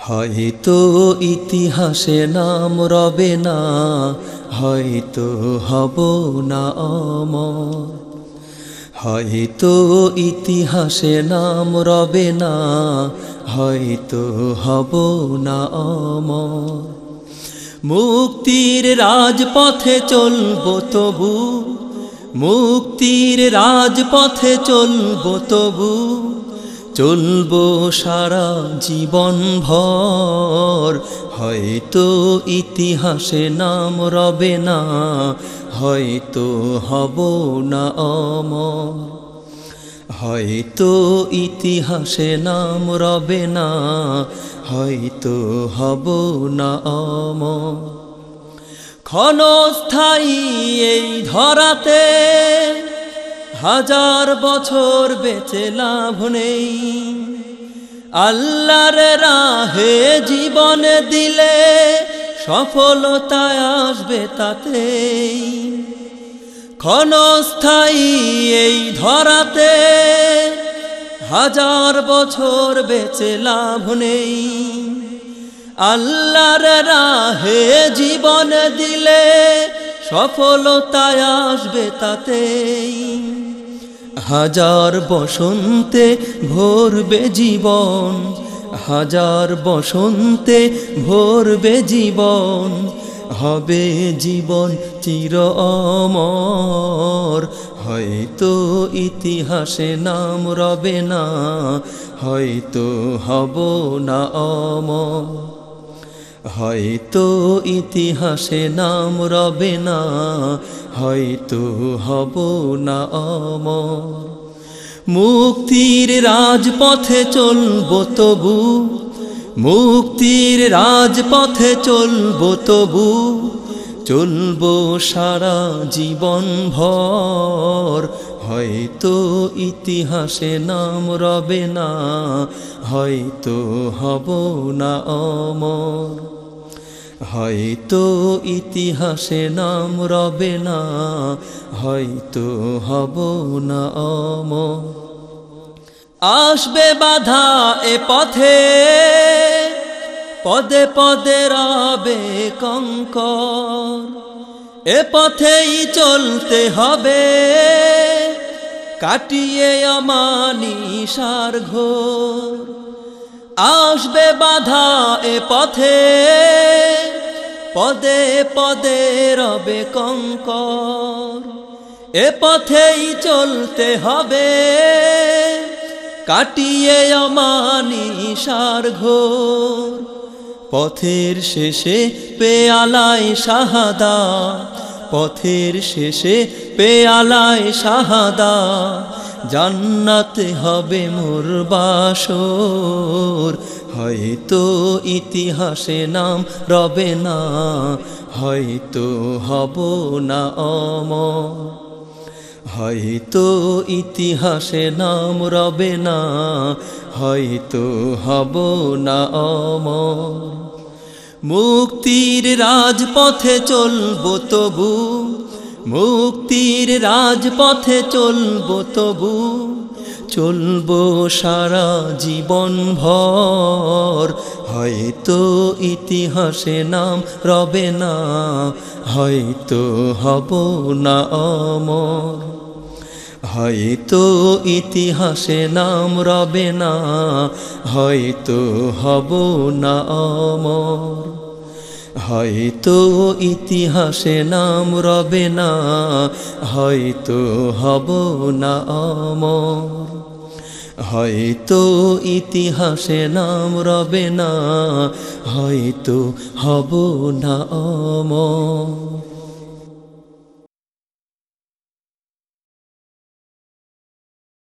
হয়তো ইতিহাসে নাম রবে না, হয়তো হব না অমর। হয়তো ইতিহাসে নাম রবে না, হয়তো হব না অমর। মুক্তির রাজপথে চলব তবু, মুক্তির রাজপথে চলব তবু চলবো সারা জীবন ভর হয়তো ইতিহাসে নাম রবে না, হয়তো হব না অমর। হয়তো ইতিহাসে নাম রবে না, হয়তো হব না অমর। ক্ষণস্থায়ী এই ধরাতে হাজার বছর বেঁচে লাভ নেই। আল্লাহর রাহে জীবন দিলে সফলতায় আসবে তাতেই। ক্ষণস্থায়ী এই ধরাতে হাজার বছর বেঁচে লাভ নেই। আল্লাহর রাহে জীবন দিলে সফলতায় আসবে তাতেই। হাজার বসন্তে ভরবে জীবন, হাজার বসন্তে ভরবে জীবন, হবে জীবন চির অমর। হয়তো ইতিহাসে নাম রবে না, হয়তো হব না অমর। হয়তো ইতিহাসে নাম রবে না, হয়তো হব না অমর। মুক্তির রাজপথে চলব তবু, মুক্তির রাজপথে চলব তবু, চলবো সারা জীবন ভর। হয়তো ইতিহাসে নাম রবে না, হয়তো হব না অমর। হয়তো ইতিহাসে নাম রবে না, হয়তো হব না অমর। আসবে বাধা এ পথে, পদে পদে রবে কঙ্কর। এ পথেই চলতে হবে। কাটিয়ে অমানিসার ঘোর। আসবে বাধা এ পথে, পদে পদে রবে কঙ্কর। এ পথেই চলতে হবে, কাটিয়ে অমানিসার ঘোর। পথের শেষে পেয়ালায় শাহাদা পথের শেষে পেয়ালায় শাহাদা। জান্নাতে হবে মোর বাসর। হয়তো ইতিহাসে নাম রবে না, হয়তো হব না অম হয়তো ইতিহাসে নাম রবে না, হয়তো হব না অমর। মুক্তির রাজপথে চলব তবু, মুক্তির রাজপথে চলব তবু, চলব সারা জীবন ভর হয়তো ইতিহাসে নাম রবে না, হয়তো হব না অমর। হয়তো ইতিহাসে নাম রবে না, হয়তো হব না অমর। হয়তো ইতিহাসে নাম রবে না, হয়তো হব না অমর। হয়তো ইতিহাসে নাম রবে না, হয়তো হব না অমর।